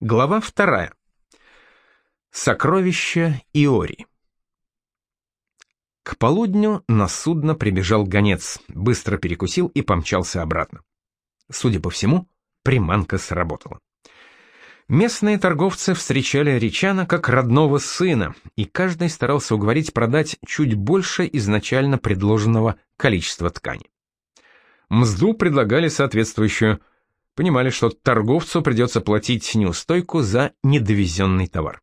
Глава вторая. Сокровища Иори. К полудню на судно прибежал гонец, быстро перекусил и помчался обратно. Судя по всему, приманка сработала. Местные торговцы встречали Ричана как родного сына, и каждый старался уговорить продать чуть больше изначально предложенного количества ткани. Мзду предлагали соответствующую – понимали, что торговцу придется платить неустойку за недовезенный товар.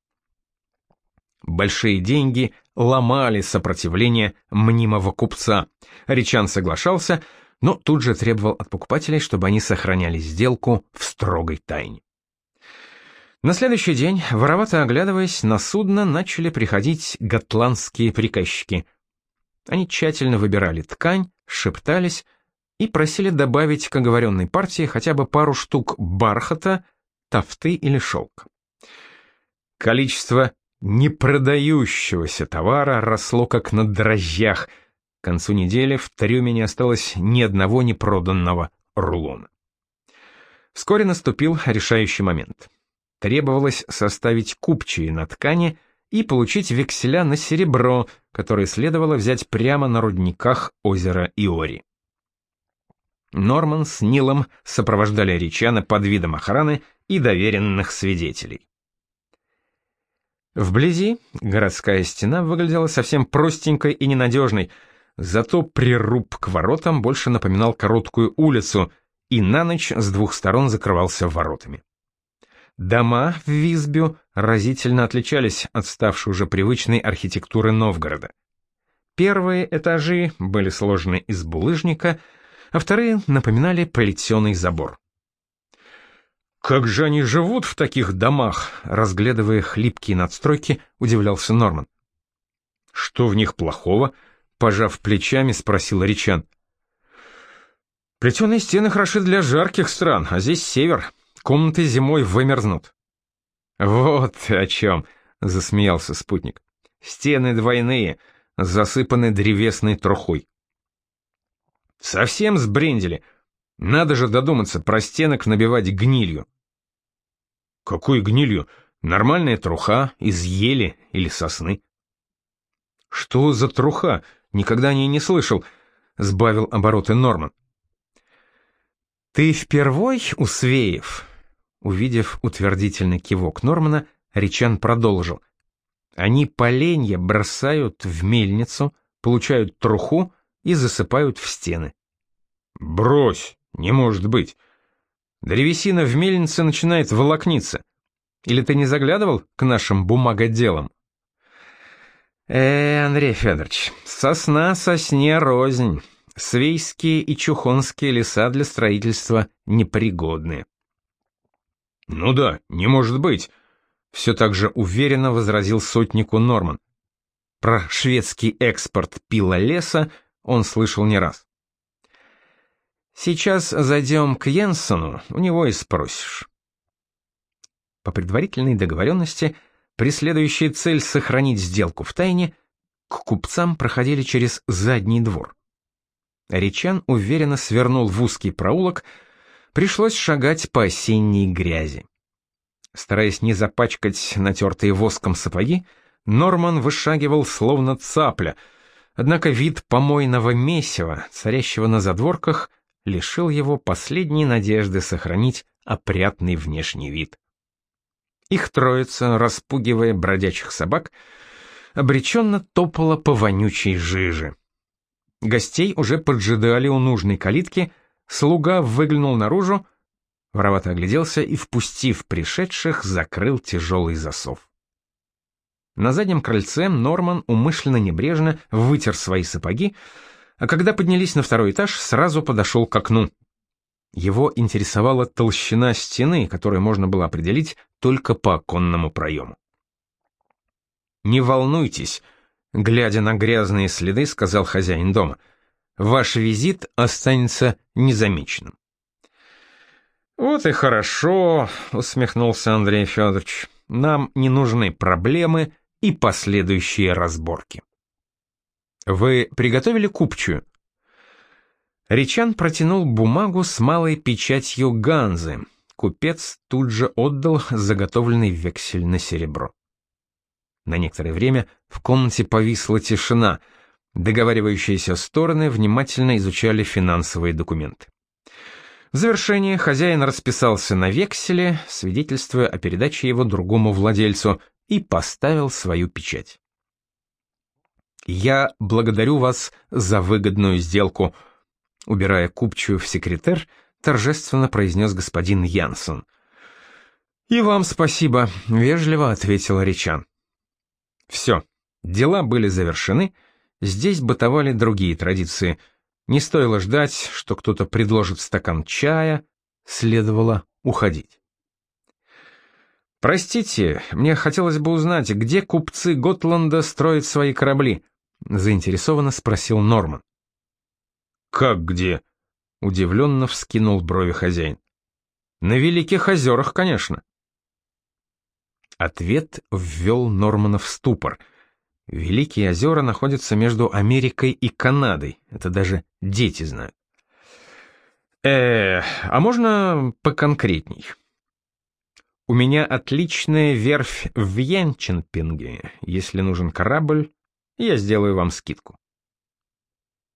Большие деньги ломали сопротивление мнимого купца. Речан соглашался, но тут же требовал от покупателей, чтобы они сохраняли сделку в строгой тайне. На следующий день, воровато оглядываясь, на судно начали приходить готландские приказчики. Они тщательно выбирали ткань, шептались, и просили добавить к оговоренной партии хотя бы пару штук бархата, тафты или шелка. Количество непродающегося товара росло как на дрожжах. К концу недели в трюме не осталось ни одного непроданного рулона. Вскоре наступил решающий момент. Требовалось составить купчие на ткани и получить векселя на серебро, которые следовало взять прямо на рудниках озера Иори. Норман с Нилом сопровождали Ричана под видом охраны и доверенных свидетелей. Вблизи городская стена выглядела совсем простенькой и ненадежной, зато прируб к воротам больше напоминал короткую улицу и на ночь с двух сторон закрывался воротами. Дома в Визбю разительно отличались от ставшей уже привычной архитектуры Новгорода. Первые этажи были сложены из булыжника, а вторые напоминали плетеный забор. «Как же они живут в таких домах?» — разглядывая хлипкие надстройки, удивлялся Норман. «Что в них плохого?» — пожав плечами, спросил Ричан. «Плетеные стены хороши для жарких стран, а здесь север. Комнаты зимой вымерзнут». «Вот о чем!» — засмеялся спутник. «Стены двойные, засыпаны древесной трухой. Совсем сбрендили. Надо же додуматься про стенок набивать гнилью. Какой гнилью? Нормальная труха из ели или сосны. Что за труха? Никогда о ней не слышал, сбавил обороты Норман. Ты впервой, Усвеев? Увидев утвердительный кивок Нормана, Ричан продолжил. Они поленья бросают в мельницу, получают труху и засыпают в стены. Брось, не может быть. Древесина в мельнице начинает волокниться. Или ты не заглядывал к нашим бумагоделам? Э, Андрей Федорович, сосна сосне рознь. Свейские и чухонские леса для строительства непригодны. Ну да, не может быть, все так же уверенно возразил сотнику Норман. Про шведский экспорт пила леса он слышал не раз. Сейчас зайдем к Йенсену, у него и спросишь. По предварительной договоренности, преследующая цель сохранить сделку в тайне, к купцам проходили через задний двор. Речан уверенно свернул в узкий проулок, пришлось шагать по осенней грязи. Стараясь не запачкать натертые воском сапоги, Норман вышагивал словно цапля, однако вид помойного месива, царящего на задворках, лишил его последней надежды сохранить опрятный внешний вид. Их троица, распугивая бродячих собак, обреченно топала по вонючей жиже. Гостей уже поджидали у нужной калитки, слуга выглянул наружу, воровато огляделся и, впустив пришедших, закрыл тяжелый засов. На заднем крыльце Норман умышленно небрежно вытер свои сапоги, а когда поднялись на второй этаж, сразу подошел к окну. Его интересовала толщина стены, которую можно было определить только по оконному проему. «Не волнуйтесь», — глядя на грязные следы, сказал хозяин дома, — «ваш визит останется незамеченным». «Вот и хорошо», — усмехнулся Андрей Федорович, — «нам не нужны проблемы и последующие разборки». Вы приготовили купчую? Ричан протянул бумагу с малой печатью Ганзы, купец тут же отдал заготовленный вексель на серебро. На некоторое время в комнате повисла тишина. Договаривающиеся стороны внимательно изучали финансовые документы. В завершение хозяин расписался на векселе, свидетельствуя о передаче его другому владельцу, и поставил свою печать. «Я благодарю вас за выгодную сделку», — убирая купчую в секретарь, торжественно произнес господин Янсон. «И вам спасибо», — вежливо ответил Ричан. Все, дела были завершены, здесь бытовали другие традиции. Не стоило ждать, что кто-то предложит стакан чая, следовало уходить. «Простите, мне хотелось бы узнать, где купцы Готланда строят свои корабли?» — заинтересованно спросил Норман. «Как где?» — удивленно вскинул брови хозяин. «На Великих озерах, конечно». Ответ ввел Нормана в ступор. Великие озера находятся между Америкой и Канадой, это даже дети знают. э а можно поконкретней?» У меня отличная верфь в Янченпинге. Если нужен корабль, я сделаю вам скидку.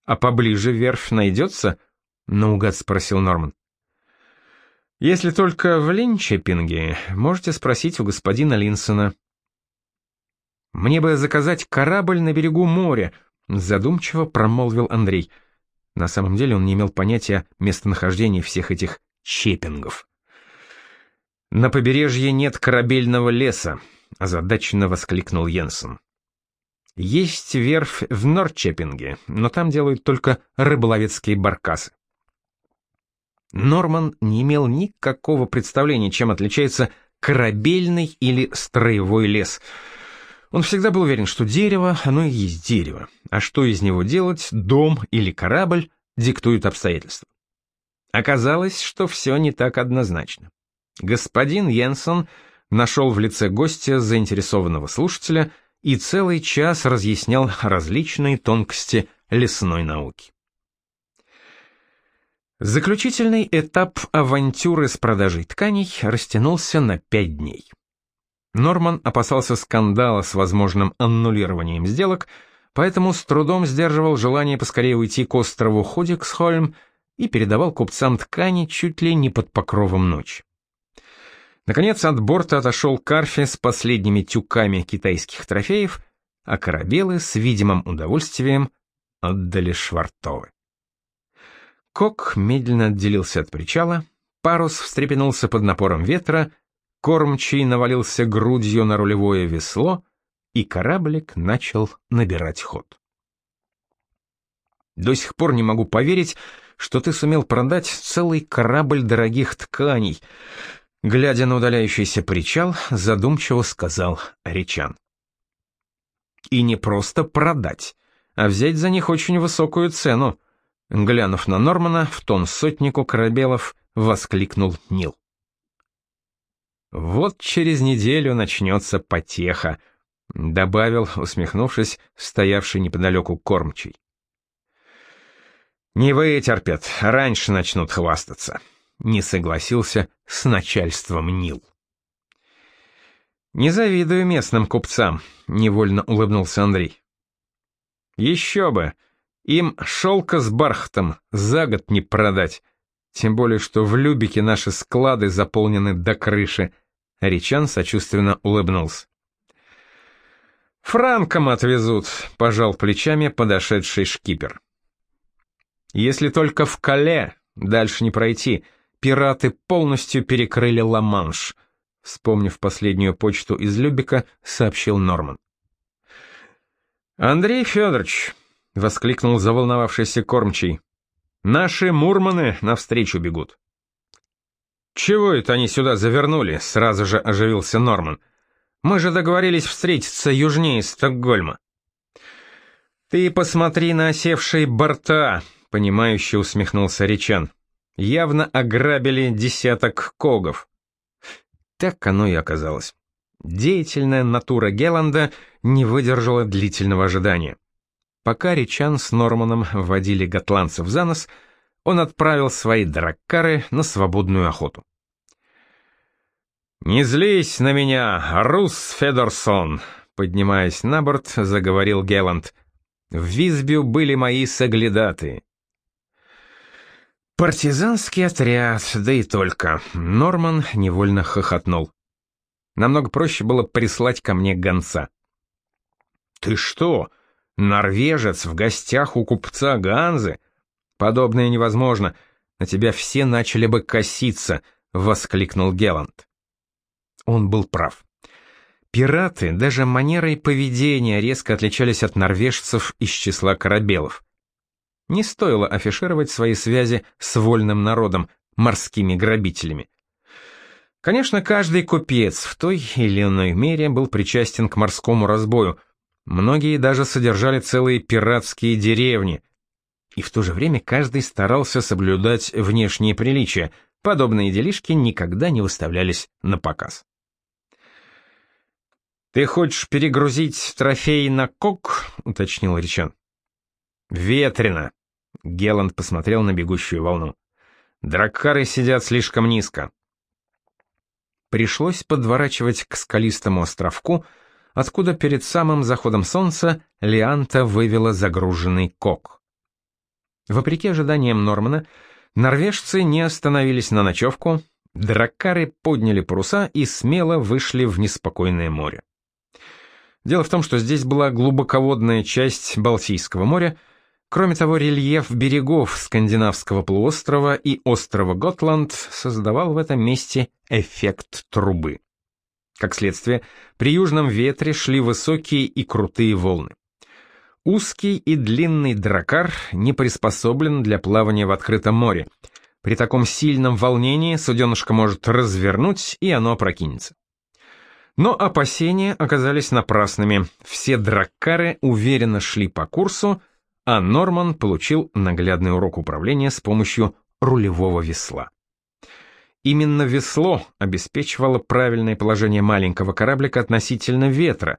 А поближе верфь найдется? Наугад спросил Норман. Если только в Линчепинге, можете спросить у господина Линсона. Мне бы заказать корабль на берегу моря, задумчиво промолвил Андрей. На самом деле он не имел понятия местонахождения всех этих чепингов. «На побережье нет корабельного леса», — озадаченно воскликнул Йенсен. «Есть верфь в Норчепинге, но там делают только рыболовецкие баркасы». Норман не имел никакого представления, чем отличается корабельный или строевой лес. Он всегда был уверен, что дерево, оно и есть дерево, а что из него делать, дом или корабль, диктуют обстоятельства. Оказалось, что все не так однозначно. Господин Йенсен нашел в лице гостя заинтересованного слушателя и целый час разъяснял различные тонкости лесной науки. Заключительный этап авантюры с продажей тканей растянулся на пять дней. Норман опасался скандала с возможным аннулированием сделок, поэтому с трудом сдерживал желание поскорее уйти к острову Ходиксхольм и передавал купцам ткани чуть ли не под покровом ночи. Наконец от борта отошел Карфи с последними тюками китайских трофеев, а корабелы с видимым удовольствием отдали Швартовы. Кок медленно отделился от причала, парус встрепенулся под напором ветра, кормчий навалился грудью на рулевое весло, и кораблик начал набирать ход. До сих пор не могу поверить, что ты сумел продать целый корабль дорогих тканей, Глядя на удаляющийся причал, задумчиво сказал Речан. И не просто продать, а взять за них очень высокую цену. Глянув на Нормана, в тон сотнику корабелов воскликнул Нил. «Вот через неделю начнется потеха», — добавил, усмехнувшись, стоявший неподалеку кормчий. «Не вытерпят, раньше начнут хвастаться», не согласился с начальством Нил. «Не завидую местным купцам», — невольно улыбнулся Андрей. «Еще бы! Им шелка с бархатом за год не продать, тем более что в Любике наши склады заполнены до крыши», — Речан сочувственно улыбнулся. «Франком отвезут», — пожал плечами подошедший шкипер. «Если только в Кале, дальше не пройти», — пираты полностью перекрыли Ла-Манш, вспомнив последнюю почту из Любика, сообщил Норман. Андрей Федорович, воскликнул заволновавшийся кормчий. Наши мурманы навстречу бегут. Чего это они сюда завернули? сразу же оживился Норман. Мы же договорились встретиться южнее Стокгольма. Ты посмотри на осевшие борта, понимающе усмехнулся Речан явно ограбили десяток когов. Так оно и оказалось. Деятельная натура Геланда не выдержала длительного ожидания. Пока Ричан с Норманом водили готландцев за нос, он отправил свои драккары на свободную охоту. «Не злись на меня, Рус Федорсон!» Поднимаясь на борт, заговорил Геланд. «В Визбю были мои соглядаты». «Партизанский отряд, да и только». Норман невольно хохотнул. Намного проще было прислать ко мне гонца. «Ты что, норвежец в гостях у купца Ганзы? Подобное невозможно. На тебя все начали бы коситься», — воскликнул Геланд. Он был прав. Пираты даже манерой поведения резко отличались от норвежцев из числа корабелов. Не стоило афишировать свои связи с вольным народом, морскими грабителями. Конечно, каждый купец в той или иной мере был причастен к морскому разбою. Многие даже содержали целые пиратские деревни. И в то же время каждый старался соблюдать внешние приличия. Подобные делишки никогда не выставлялись на показ. «Ты хочешь перегрузить трофей на кок?» — уточнил Ричан. «Ветрено!» — Геланд посмотрел на бегущую волну. «Драккары сидят слишком низко». Пришлось подворачивать к скалистому островку, откуда перед самым заходом солнца Лианта вывела загруженный кок. Вопреки ожиданиям Нормана, норвежцы не остановились на ночевку, драккары подняли паруса и смело вышли в неспокойное море. Дело в том, что здесь была глубоководная часть Балтийского моря, кроме того, рельеф берегов скандинавского полуострова и острова Готланд создавал в этом месте эффект трубы. Как следствие, при южном ветре шли высокие и крутые волны. Узкий и длинный дракар не приспособлен для плавания в открытом море. При таком сильном волнении суденышко может развернуть, и оно опрокинется. Но опасения оказались напрасными. Все драккары уверенно шли по курсу, а Норман получил наглядный урок управления с помощью рулевого весла. Именно весло обеспечивало правильное положение маленького кораблика относительно ветра.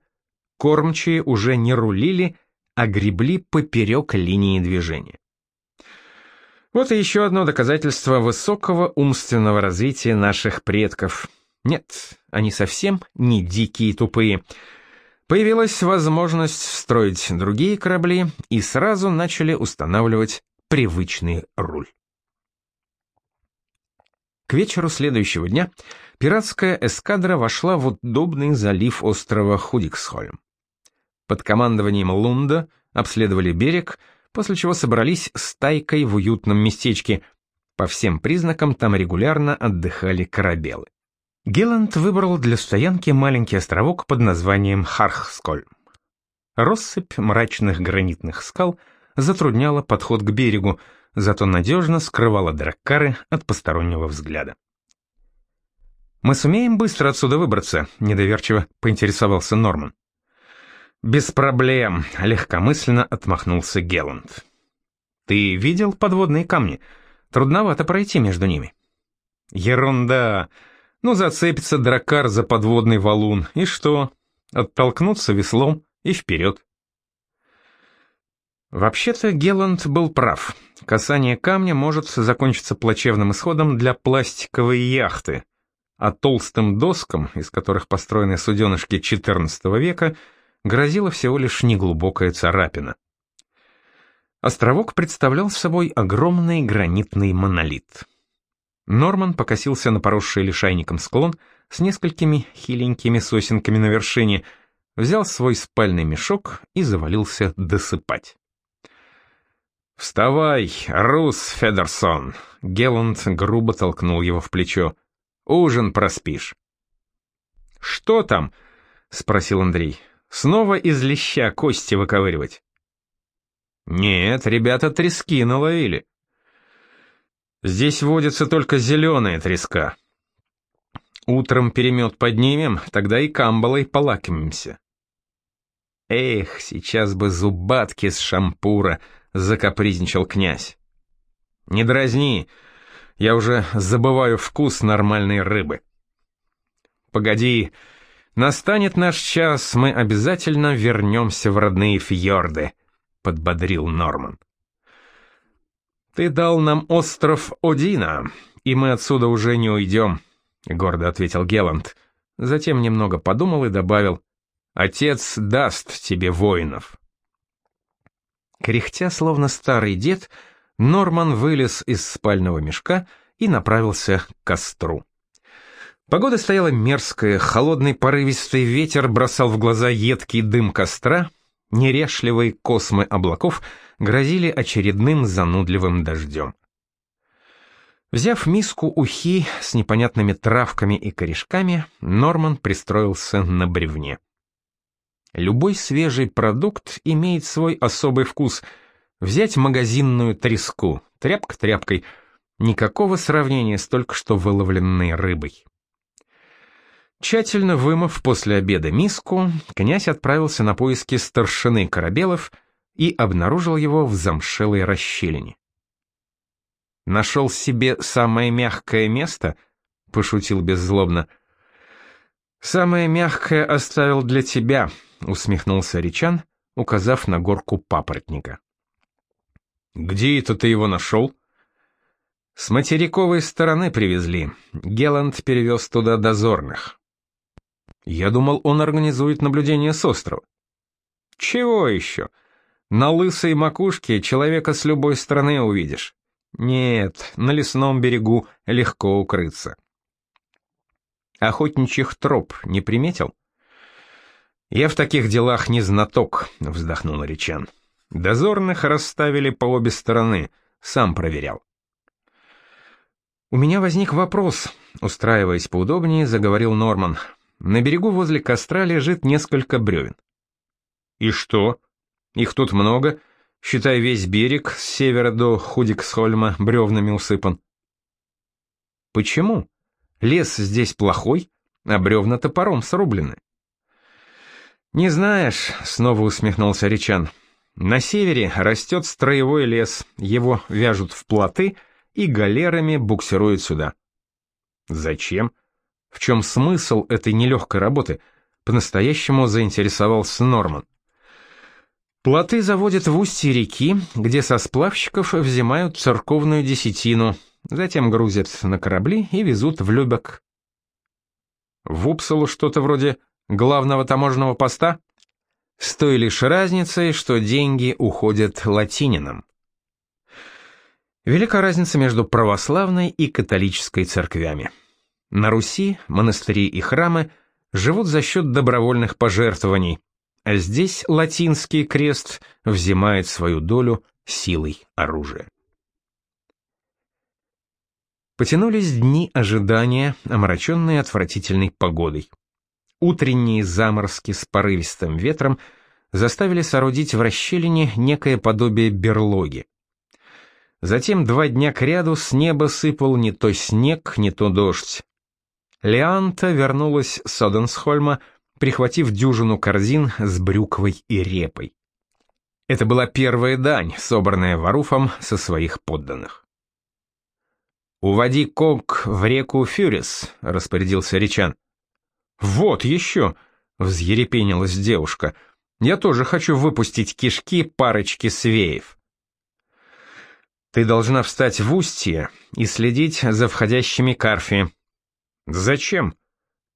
Кормчие уже не рулили, а гребли поперек линии движения. Вот и еще одно доказательство высокого умственного развития наших предков – нет, они совсем не дикие и тупые. Появилась возможность строить другие корабли, и сразу начали устанавливать привычный руль. К вечеру следующего дня пиратская эскадра вошла в удобный залив острова Худиксхольм. Под командованием Лунда обследовали берег, после чего собрались стайкой в уютном местечке. По всем признакам там регулярно отдыхали корабелы. Геланд выбрал для стоянки маленький островок под названием Хархсколь. Россыпь мрачных гранитных скал затрудняла подход к берегу, зато надежно скрывала драккары от постороннего взгляда. «Мы сумеем быстро отсюда выбраться?» — недоверчиво поинтересовался Норман. «Без проблем», — легкомысленно отмахнулся Геланд. «Ты видел подводные камни? Трудновато пройти между ними». «Ерунда!» Ну, зацепится дракар за подводный валун, и что? Оттолкнуться веслом и вперед. Вообще-то Геланд был прав. Касание камня может закончиться плачевным исходом для пластиковой яхты, а толстым доскам, из которых построены суденышки XIV века, грозила всего лишь неглубокая царапина. Островок представлял собой огромный гранитный монолит. Норман покосился на поросший лишайником склон с несколькими хиленькими сосенками на вершине, взял свой спальный мешок и завалился досыпать. «Вставай, Рус Федерсон!» Геланд грубо толкнул его в плечо. «Ужин проспишь». «Что там?» — спросил Андрей. «Снова из леща кости выковыривать?» «Нет, ребята трески наловили. Здесь водится только зеленая треска. Утром перемет поднимем, тогда и камбалой полакомимся. Эх, сейчас бы зубатки с шампура, закапризничал князь. Не дразни, я уже забываю вкус нормальной рыбы. Погоди, настанет наш час, мы обязательно вернемся в родные фьорды, подбодрил Норман. Ты дал нам остров Одина, и мы отсюда уже не уйдем. — гордо ответил Геланд. Затем немного подумал и добавил, «Отец даст тебе воинов». Кряхтя, словно старый дед, Норман вылез из спального мешка и направился к костру. Погода стояла мерзкая, холодный порывистый ветер бросал в глаза едкий дым костра, нерешливые космы облаков грозили очередным занудливым дождем. Взяв миску ухи с непонятными травками и корешками, Норман пристроился на бревне. Любой свежий продукт имеет свой особый вкус. Взять магазинную треску, тряпка тряпкой, никакого сравнения с только что выловленной рыбой. Тщательно вымыв после обеда миску, князь отправился на поиски старшины Корабелов и обнаружил его в замшелой расщелине. «Нашел себе самое мягкое место?» — пошутил беззлобно. «Самое мягкое оставил для тебя», — усмехнулся Ричан, указав на горку папоротника. «Где это ты его нашел?» «С материковой стороны привезли. Геланд перевез туда дозорных». Я думал, он организует наблюдение с острова. Чего еще? На лысой макушке человека с любой стороны увидишь. Нет, на лесном берегу легко укрыться. Охотничьих троп не приметил? Я в таких делах не знаток, вздохнул Ричан. Дозорных расставили по обе стороны, сам проверял. У меня возник вопрос, устраиваясь поудобнее, заговорил Норман. На берегу возле костра лежит несколько бревен. И что? Их тут много, считай весь берег с севера до Худиксхольма бревнами усыпан. Почему? Лес здесь плохой, а бревна топором срублены. Не знаешь, снова усмехнулся Ричан. На севере растет строевой лес, его вяжут в плоты и галерами буксируют сюда. Зачем? В чем смысл этой нелегкой работы? По-настоящему заинтересовался Норман. Плоты заводят в устье реки, где со сплавщиков взимают церковную десятину, затем грузят на корабли и везут в Любек. В Упсалу что-то вроде главного таможенного поста? С той лишь разницей, что деньги уходят латининам. Велика разница между православной и католической церквями. На Руси монастыри и храмы живут за счет добровольных пожертвований, а здесь латинский крест взимает свою долю силой оружия. Потянулись дни ожидания, омраченные отвратительной погодой. Утренние заморозки с порывистым ветром заставили соорудить в расщелине некое подобие берлоги. Затем два дня кряду с неба сыпал не то снег, не то дождь. Леанта вернулась с Оденсхольма, прихватив дюжину корзин с брюквой и репой. Это была первая дань, собранная Варуфом со своих подданных. «Уводи Кок в реку Фюрис», — распорядился Ричан. «Вот еще!» — взъерепенилась девушка. «Я тоже хочу выпустить кишки парочки свеев». «Ты должна встать в устье и следить за входящими карфи», Зачем?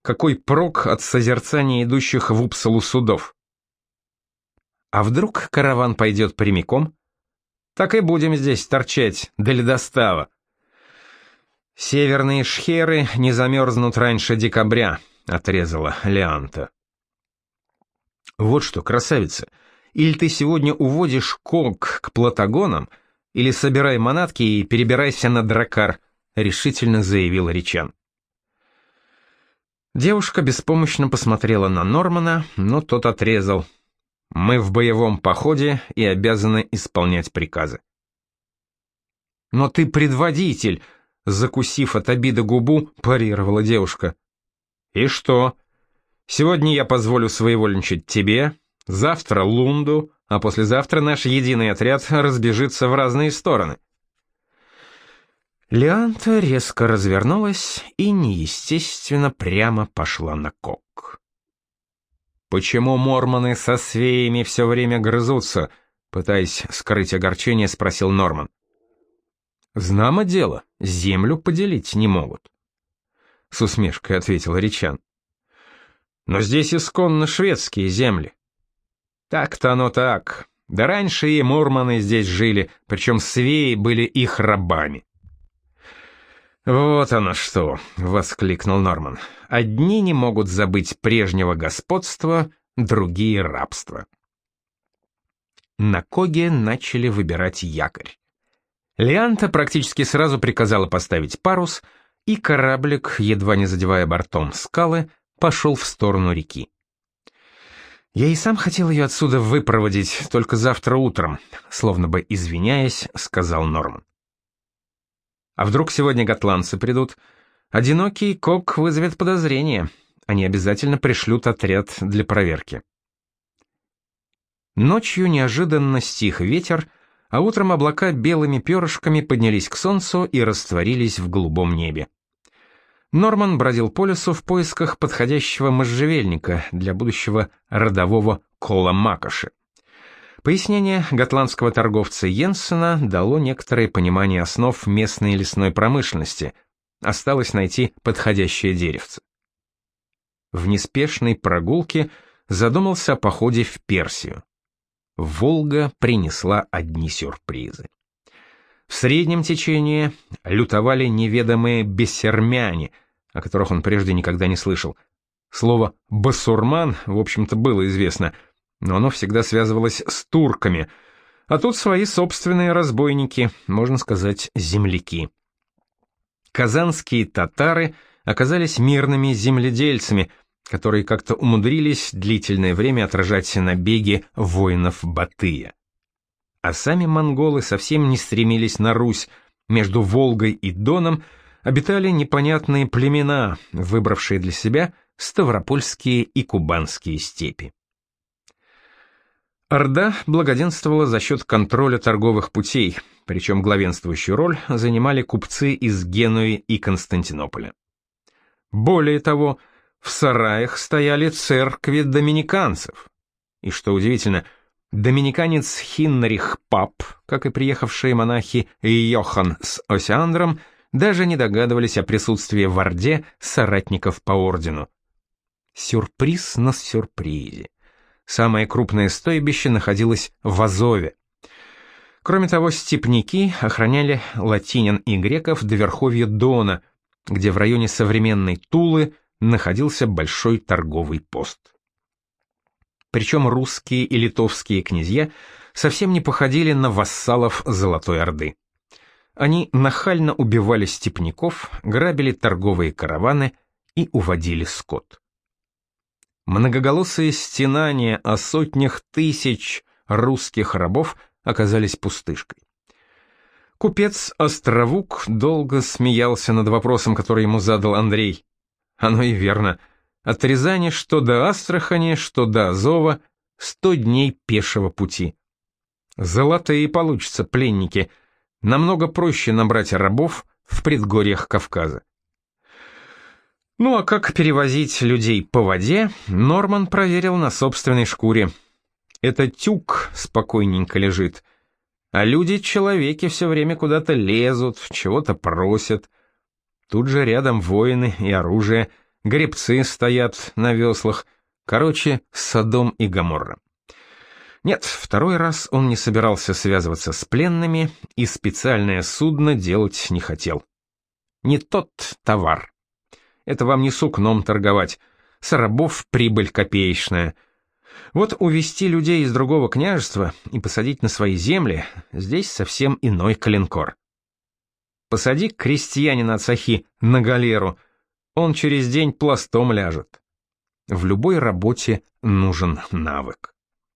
Какой прок от созерцания идущих в Упсалу судов? А вдруг караван пойдет прямиком? Так и будем здесь торчать до ледостава. Северные шхеры не замерзнут раньше декабря, отрезала Леанта. Вот что, красавица, или ты сегодня уводишь Конг к Платагонам, или собирай манатки и перебирайся на Дракар, решительно заявил Ричан. Девушка беспомощно посмотрела на Нормана, но тот отрезал. «Мы в боевом походе и обязаны исполнять приказы». «Но ты предводитель!» — закусив от обиды губу, парировала девушка. «И что? Сегодня я позволю своевольничать тебе, завтра Лунду, а послезавтра наш единый отряд разбежится в разные стороны. Леанта резко развернулась и неестественно прямо пошла на кок. «Почему мормоны со свеями все время грызутся?» Пытаясь скрыть огорчение, спросил Норман. «Знамо дело, землю поделить не могут». с усмешкой ответил Ричан. Но здесь исконно шведские земли. Так-то оно так. Да раньше и мурманы здесь жили, причем свеи были их рабами. «Вот оно что!» — воскликнул Норман. «Одни не могут забыть прежнего господства, другие — рабства». На Коге начали выбирать якорь. Леанта практически сразу приказала поставить парус, и кораблик, едва не задевая бортом скалы, пошел в сторону реки. Я и сам хотел ее отсюда выпроводить, только завтра утром, словно бы извиняясь, сказал Норман. А вдруг сегодня готландцы придут? Одинокий кок вызовет подозрение. Они обязательно пришлют отряд для проверки. Ночью неожиданно стих ветер, а утром облака белыми перышками поднялись к солнцу и растворились в голубом небе. Норман бродил по лесу в поисках подходящего можжевельника для будущего родового кола Макоши. Пояснение готландского торговца Йенсена дало некоторое понимание основ местной лесной промышленности. Осталось найти подходящее деревце. В неспешной прогулке задумался о походе в Персию. Волга принесла одни сюрпризы. В среднем течении лютовали неведомые бессермяне, о которых он прежде никогда не слышал. Слово «басурман», в общем-то, было известно — но оно всегда связывалось с турками, а тут свои собственные разбойники, можно сказать, земляки. Казанские татары оказались мирными земледельцами, которые как-то умудрились длительное время отражать набеги воинов Батыя. А сами монголы совсем не стремились на Русь, между Волгой и Доном обитали непонятные племена, выбравшие для себя ставропольские и кубанские степи. Орда благоденствовала за счет контроля торговых путей, причем главенствующую роль занимали купцы из Генуи и Константинополя. Более того, в сараях стояли церкви доминиканцев. И что удивительно, доминиканец Хиннрих Пап, как и приехавшие монахи Йохан с Осиандром, даже не догадывались о присутствии в Орде соратников по ордену. Сюрприз на сюрпризе. Самое крупное стойбище находилось в Азове. Кроме того, степняки охраняли латинян и греков до верховья Дона, где в районе современной Тулы находился большой торговый пост. Причем русские и литовские князья совсем не походили на вассалов Золотой Орды. Они нахально убивали степняков, грабили торговые караваны и уводили скот. Многоголосые стенания о сотнях тысяч русских рабов оказались пустышкой. Купец Островук долго смеялся над вопросом, который ему задал Андрей. Оно и верно. От Рязани что до Астрахани, что до Азова — сто дней пешего пути. Золотые получатся пленники. Намного проще набрать рабов в предгорьях Кавказа. Ну а как перевозить людей по воде, Норман проверил на собственной шкуре. Это тюк спокойненько лежит, а люди-человеки все время куда-то лезут, чего-то просят. Тут же рядом воины и оружие, гребцы стоят на веслах. Короче, Содом и Гоморра. Нет, второй раз он не собирался связываться с пленными и специальное судно делать не хотел. Не тот товар. Это вам не сукном торговать. С рабов прибыль копеечная. Вот увести людей из другого княжества и посадить на свои земли, здесь совсем иной калинкор. Посади крестьянина от на галеру, он через день пластом ляжет. В любой работе нужен навык.